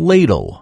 ladle.